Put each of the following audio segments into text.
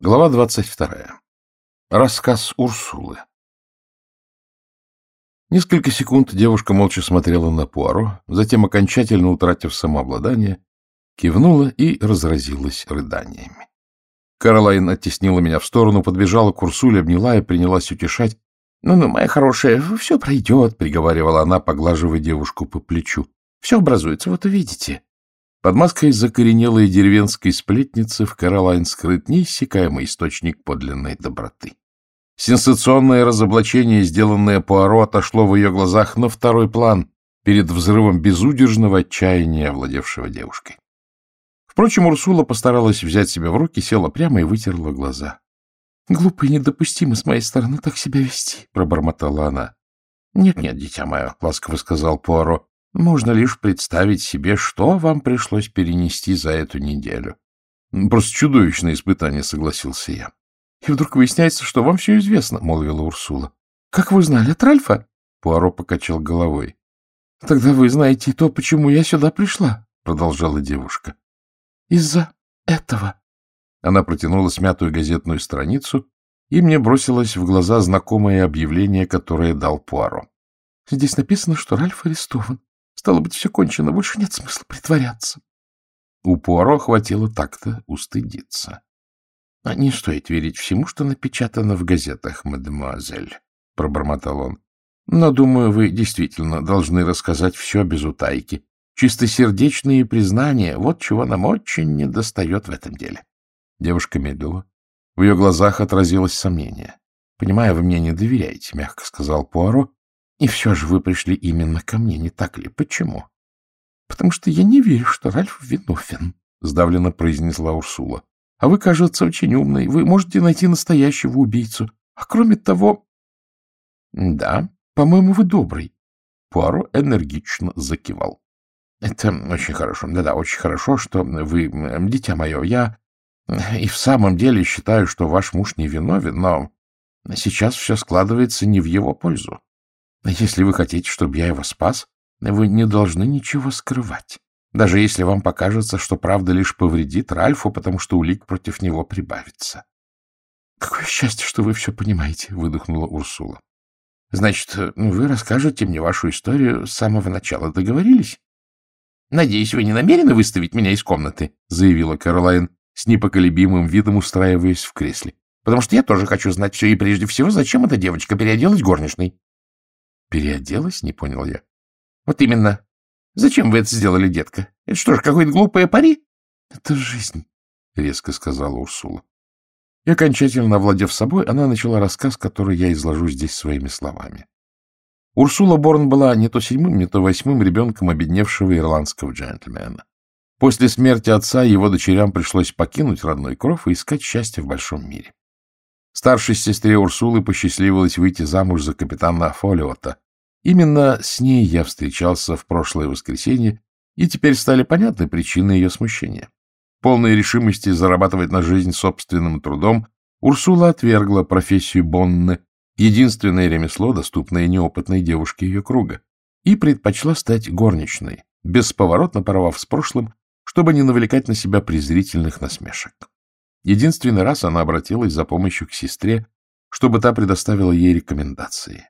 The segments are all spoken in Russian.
Глава двадцать вторая. Рассказ Урсулы. Несколько секунд девушка молча смотрела на Пуаро, затем, окончательно утратив самообладание, кивнула и разразилась рыданиями. Каролайн оттеснила меня в сторону, подбежала к Урсуле, обняла и принялась утешать. «Ну — Ну-ну, моя хорошая, все пройдет, — приговаривала она, поглаживая девушку по плечу. — Все образуется, вот увидите. Под маской закоренелой деревенской сплетницы в Каролайн скрыт неиссякаемый источник подлинной доброты. Сенсационное разоблачение, сделанное Пуаро, отошло в ее глазах на второй план перед взрывом безудержного отчаяния, овладевшего девушкой. Впрочем, Урсула постаралась взять себя в руки, села прямо и вытерла глаза. — Глупо и недопустимо с моей стороны так себя вести, — пробормотала она. «Нет, — Нет-нет, дитя мое, — ласково сказал Пуаро, можно лишь представить себе, что вам пришлось перенести за эту неделю. Просто чудовищное испытание, согласился я. И вдруг выясняется, что вам все известно, молвила Урсула. Как вы знали от Ральфа? Пуаро покачал головой. Тогда вы знаете то, почему я сюда пришла, продолжала девушка. Из-за этого. Она протянула смятую газетную страницу, и мне бросилось в глаза знакомое объявление, которое дал Пуаро. Здесь написано, что Ральф арестован. Стало быть, все кончено, больше нет смысла притворяться. У Пуаро хватило так-то устыдиться. — А не стоит верить всему, что напечатано в газетах, мадемуазель, — пробормотал он. — Но, думаю, вы действительно должны рассказать все без утайки. Чистосердечные признания — вот чего нам очень недостает в этом деле. Девушка медлила. В ее глазах отразилось сомнение. — Понимаю, вы мне не доверяете, — мягко сказал Пуаро, и все же вы пришли именно ко мне, не так ли? Почему? — Потому что я не верю, что Ральф виновен, — сдавленно произнесла Урсула. — А вы, кажется, очень умный. Вы можете найти настоящего убийцу. А кроме того... — Да, по-моему, вы добрый. Пуаро энергично закивал. — Это очень хорошо. Да-да, очень хорошо, что вы... Дитя мое, я и в самом деле считаю, что ваш муж не виновен, но сейчас все складывается не в его пользу. Если вы хотите, чтобы я его спас, вы не должны ничего скрывать, даже если вам покажется, что правда лишь повредит Ральфу, потому что улик против него прибавится. — Какое счастье, что вы все понимаете, — выдохнула Урсула. — Значит, вы расскажете мне вашу историю с самого начала. Договорились? — Надеюсь, вы не намерены выставить меня из комнаты, — заявила Каролайн с непоколебимым видом, устраиваясь в кресле. — Потому что я тоже хочу знать все, и прежде всего, зачем эта девочка переоделась горничной. Переоделась? Не понял я. Вот именно. Зачем вы это сделали, детка? Это что ж, какое-то глупое пари? Это жизнь, резко сказала Урсула. И окончательно овладев собой, она начала рассказ, который я изложу здесь своими словами. Урсула Борн была не то седьмым, не то восьмым ребенком обедневшего ирландского джентльмена. После смерти отца его дочерям пришлось покинуть родной кров и искать счастье в большом мире. Старшей сестре Урсулы посчастливилось выйти замуж за капитана Фолиота. Именно с ней я встречался в прошлое воскресенье, и теперь стали понятны причины ее смущения. Полной решимости зарабатывать на жизнь собственным трудом, Урсула отвергла профессию Бонны, единственное ремесло, доступное неопытной девушке ее круга, и предпочла стать горничной, бесповоротно порвав с прошлым, чтобы не навлекать на себя презрительных насмешек. Единственный раз она обратилась за помощью к сестре, чтобы та предоставила ей рекомендации.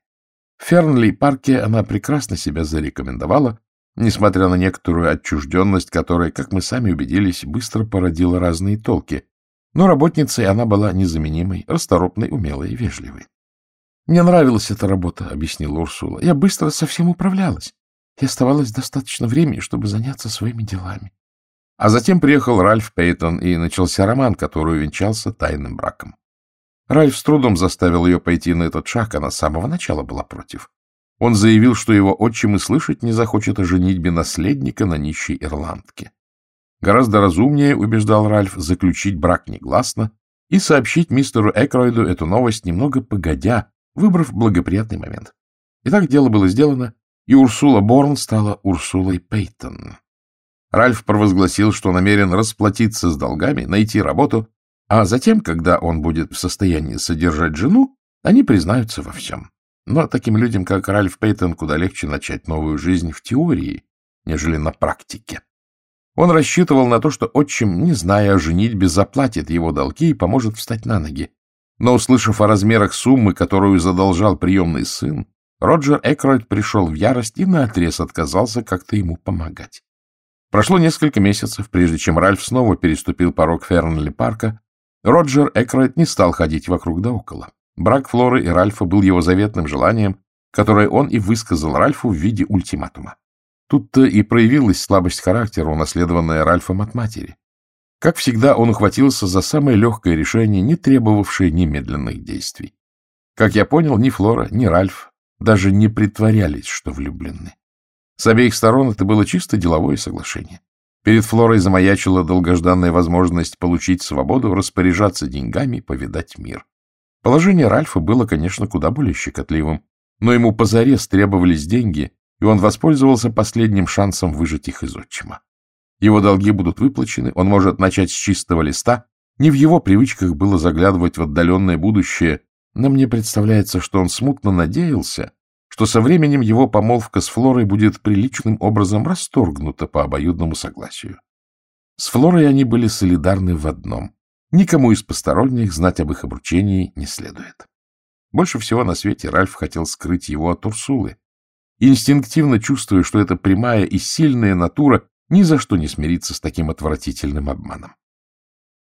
В Фернли-парке она прекрасно себя зарекомендовала, несмотря на некоторую отчужденность, которая, как мы сами убедились, быстро породила разные толки. Но работницей она была незаменимой, расторопной, умелой и вежливой. «Мне нравилась эта работа», — объяснила Урсула. «Я быстро со всем управлялась, и оставалось достаточно времени, чтобы заняться своими делами. А затем приехал Ральф Пейтон, и начался роман, который увенчался тайным браком. Ральф с трудом заставил ее пойти на этот шаг, она с самого начала была против. Он заявил, что его отчим и слышать не захочет о женитьбе наследника на нищей ирландке. Гораздо разумнее, убеждал Ральф, заключить брак негласно и сообщить мистеру Экройду эту новость немного погодя, выбрав благоприятный момент. Итак, дело было сделано, и Урсула Борн стала Урсулой Пейтон. Ральф провозгласил, что намерен расплатиться с долгами, найти работу, а затем, когда он будет в состоянии содержать жену, они признаются во всем. Но таким людям, как Ральф Пейтон, куда легче начать новую жизнь в теории, нежели на практике. Он рассчитывал на то, что отчим, не зная о женитьбе, заплатит его долги и поможет встать на ноги. Но, услышав о размерах суммы, которую задолжал приемный сын, Роджер Экройд пришел в ярость и наотрез отказался как-то ему помогать. Прошло несколько месяцев, прежде чем Ральф снова переступил порог Фернли парка. Роджер Экройд не стал ходить вокруг да около. Брак Флоры и Ральфа был его заветным желанием, которое он и высказал Ральфу в виде ультиматума. Тут-то и проявилась слабость характера, унаследованная Ральфом от матери. Как всегда, он ухватился за самое легкое решение, не требовавшее немедленных действий. Как я понял, ни Флора, ни Ральф даже не притворялись, что влюблены. С обеих сторон это было чисто деловое соглашение. Перед Флорой замаячила долгожданная возможность получить свободу, распоряжаться деньгами, повидать мир. Положение Ральфа было, конечно, куда более щекотливым, но ему позарез требовались деньги, и он воспользовался последним шансом выжать их из отчима. Его долги будут выплачены, он может начать с чистого листа. Не в его привычках было заглядывать в отдаленное будущее, но мне представляется, что он смутно надеялся, что со временем его помолвка с Флорой будет приличным образом расторгнута по обоюдному согласию. С Флорой они были солидарны в одном. Никому из посторонних знать об их обручении не следует. Больше всего на свете Ральф хотел скрыть его от Урсулы. Инстинктивно чувствуя, что эта прямая и сильная натура ни за что не смирится с таким отвратительным обманом.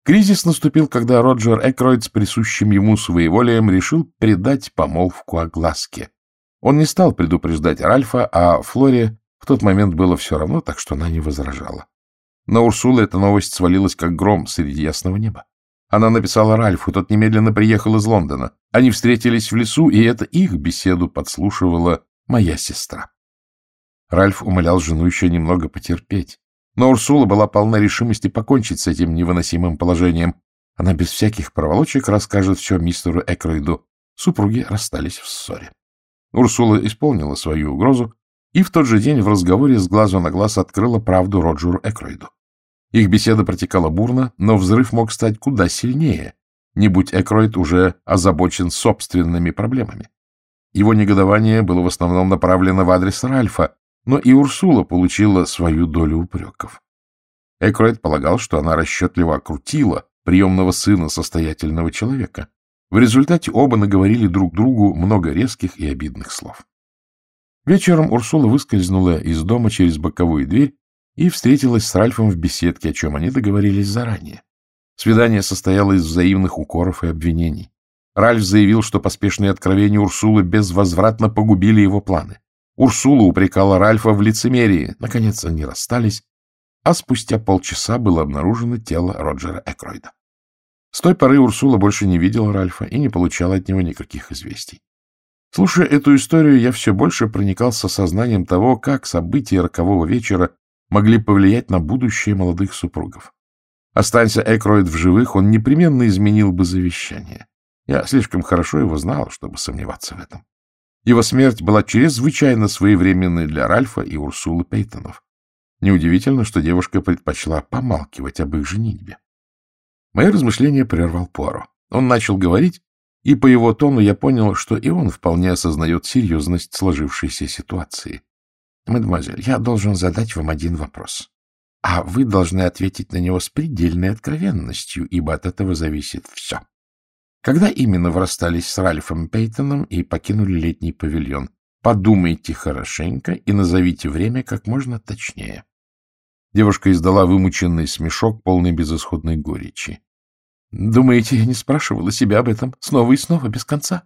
Кризис наступил, когда Роджер Экройд с присущим ему своеволием решил предать помолвку огласке. Он не стал предупреждать Ральфа, а Флоре в тот момент было все равно, так что она не возражала. На Урсулу эта новость свалилась как гром среди ясного неба. Она написала Ральфу, тот немедленно приехал из Лондона. Они встретились в лесу, и это их беседу подслушивала моя сестра. Ральф умолял жену еще немного потерпеть. Но Урсула была полна решимости покончить с этим невыносимым положением. Она без всяких проволочек расскажет все мистеру Экройду. Супруги расстались в ссоре. Урсула исполнила свою угрозу и в тот же день в разговоре с глазу на глаз открыла правду Роджеру Экройду. Их беседа протекала бурно, но взрыв мог стать куда сильнее, не будь Экройд уже озабочен собственными проблемами. Его негодование было в основном направлено в адрес Ральфа, но и Урсула получила свою долю упреков. Экройд полагал, что она расчетливо окрутила приемного сына состоятельного человека, в результате оба наговорили друг другу много резких и обидных слов. Вечером Урсула выскользнула из дома через боковую дверь и встретилась с Ральфом в беседке, о чем они договорились заранее. Свидание состояло из взаимных укоров и обвинений. Ральф заявил, что поспешные откровения Урсулы безвозвратно погубили его планы. Урсула упрекала Ральфа в лицемерии. Наконец они расстались, а спустя полчаса было обнаружено тело Роджера Экройда. С той поры Урсула больше не видела Ральфа и не получала от него никаких известий. Слушая эту историю, я все больше проникался сознанием того, как события рокового вечера могли повлиять на будущее молодых супругов. Останься Экроид в живых, он непременно изменил бы завещание. Я слишком хорошо его знал, чтобы сомневаться в этом. Его смерть была чрезвычайно своевременной для Ральфа и Урсулы Пейтонов. Неудивительно, что девушка предпочла помалкивать об их женитьбе. Мои размышления прервал Пуаро. Он начал говорить, и по его тону я понял, что и он вполне осознает серьезность сложившейся ситуации. — Мадемуазель, я должен задать вам один вопрос. А вы должны ответить на него с предельной откровенностью, ибо от этого зависит все. Когда именно вы расстались с Ральфом Пейтоном и покинули летний павильон? Подумайте хорошенько и назовите время как можно точнее. Девушка издала вымученный смешок, полный безысходной горечи. Думаете, я не спрашивала себя об этом снова и снова, без конца?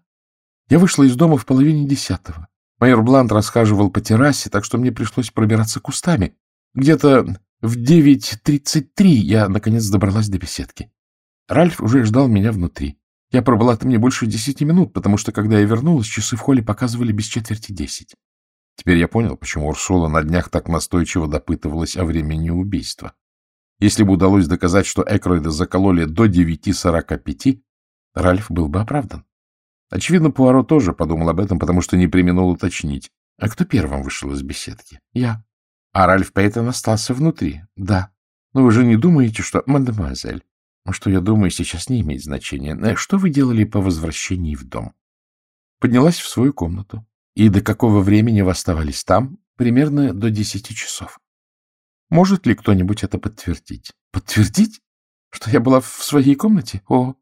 Я вышла из дома в половине десятого. Майор Блант расхаживал по террасе, так что мне пришлось пробираться кустами. Где-то в девять тридцать три я, наконец, добралась до беседки. Ральф уже ждал меня внутри. Я пробыла там не больше десяти минут, потому что, когда я вернулась, часы в холле показывали без четверти десять. Теперь я понял, почему Урсула на днях так настойчиво допытывалась о времени убийства. Если бы удалось доказать, что Экройда закололи до 9.45, Ральф был бы оправдан. Очевидно, Пуаро тоже подумал об этом, потому что не применул уточнить. А кто первым вышел из беседки? Я. А Ральф Пейтон остался внутри? Да. Но вы же не думаете, что... Мадемуазель, что я думаю, сейчас не имеет значения. Э, что вы делали по возвращении в дом? Поднялась в свою комнату. И до какого времени вы оставались там? Примерно до десяти часов. Может ли кто-нибудь это подтвердить? Подтвердить? Что я была в своей комнате? О,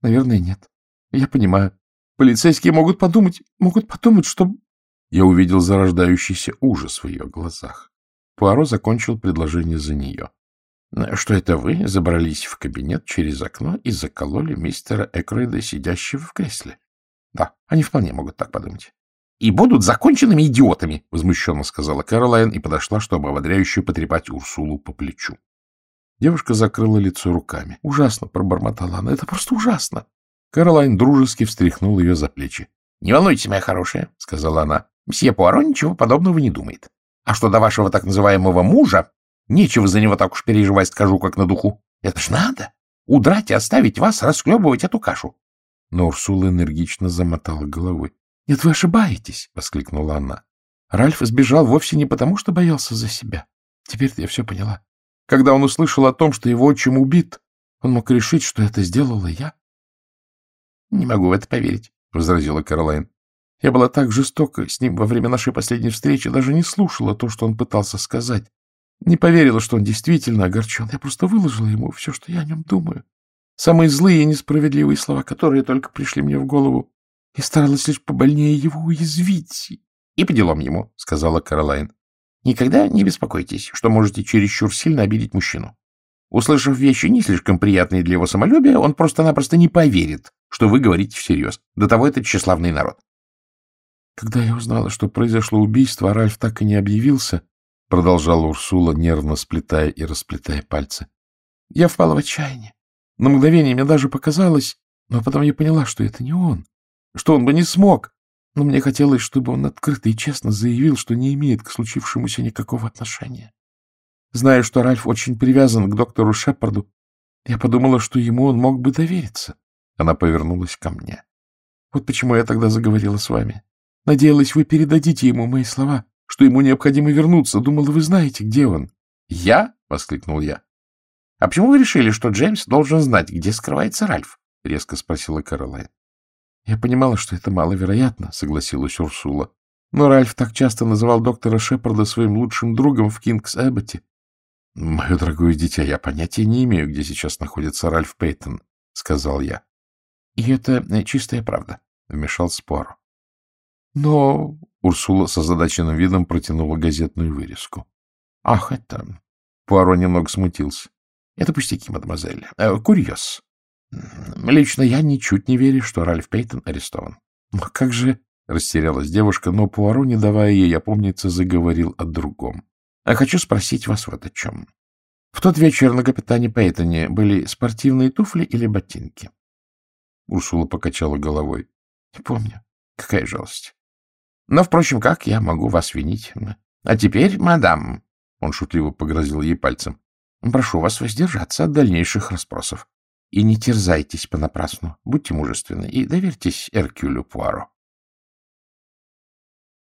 наверное, нет. Я понимаю. Полицейские могут подумать, могут подумать, что... Я увидел зарождающийся ужас в ее глазах. Пуаро закончил предложение за нее. — Что это вы забрались в кабинет через окно и закололи мистера Экройда, сидящего в кресле? — Да, они вполне могут так подумать. — И будут законченными идиотами, — возмущенно сказала Кэролайн и подошла, чтобы ободряюще потрепать Урсулу по плечу. Девушка закрыла лицо руками. — Ужасно, — пробормотала она, — это просто ужасно. Кэролайн дружески встряхнул ее за плечи. — Не волнуйтесь, моя хорошая, — сказала она. — Мсье Пуаро ничего подобного не думает. А что до вашего так называемого мужа, нечего за него так уж переживать, скажу, как на духу. Это ж надо! Удрать и оставить вас расхлебывать эту кашу. Но Урсула энергично замотала головой. — Нет, вы ошибаетесь! — воскликнула она. Ральф сбежал вовсе не потому, что боялся за себя. Теперь я все поняла. Когда он услышал о том, что его отчим убит, он мог решить, что это сделала я. — Не могу в это поверить, — возразила Каролайн. Я была так жестока с ним во время нашей последней встречи, даже не слушала то, что он пытался сказать. Не поверила, что он действительно огорчен. Я просто выложила ему все, что я о нем думаю. Самые злые и несправедливые слова, которые только пришли мне в голову. И старалась лишь побольнее его уязвить. — И по делам ему, — сказала Каролайн. — Никогда не беспокойтесь, что можете чересчур сильно обидеть мужчину. Услышав вещи не слишком приятные для его самолюбия, он просто-напросто не поверит, что вы говорите всерьез. До того это тщеславный народ. Когда я узнала, что произошло убийство, Ральф так и не объявился, продолжала Урсула, нервно сплетая и расплетая пальцы, я впала в отчаяние. На мгновение мне даже показалось, но потом я поняла, что это не он, что он бы не смог. Но мне хотелось, чтобы он открыто и честно заявил, что не имеет к случившемуся никакого отношения. Зная, что Ральф очень привязан к доктору Шепарду, я подумала, что ему он мог бы довериться. Она повернулась ко мне. Вот почему я тогда заговорила с вами. Надеялась, вы передадите ему мои слова, что ему необходимо вернуться. Думала, вы знаете, где он. — Я? — воскликнул я. — А почему вы решили, что Джеймс должен знать, где скрывается Ральф? — резко спросила Каролайн. — Я понимала, что это маловероятно, — согласилась Урсула. Но Ральф так часто называл доктора Шепарда своим лучшим другом в Кингс-Эбботе. — Мое дорогое дитя, я понятия не имею, где сейчас находится Ральф Пейтон, — сказал я. — И это чистая правда, — вмешался Пуаро. Но Урсула с озадаченным видом протянула газетную вырезку. — Ах, это... Пуаро немного смутился. — Это пустяки, мадемуазель. Э, курьез. Лично я ничуть не верю, что Ральф Пейтон арестован. — Но как же... — растерялась девушка, но Пуаро, не давая ей опомниться, заговорил о другом. — А хочу спросить вас вот о чем. В тот вечер на капитане Пейтоне были спортивные туфли или ботинки? Урсула покачала головой. — Не помню. Какая жалость. Но, впрочем, как я могу вас винить? А теперь, мадам, — он шутливо погрозил ей пальцем, — прошу вас воздержаться от дальнейших расспросов. И не терзайтесь понапрасну, будьте мужественны и доверьтесь Эркюлю Пуаро.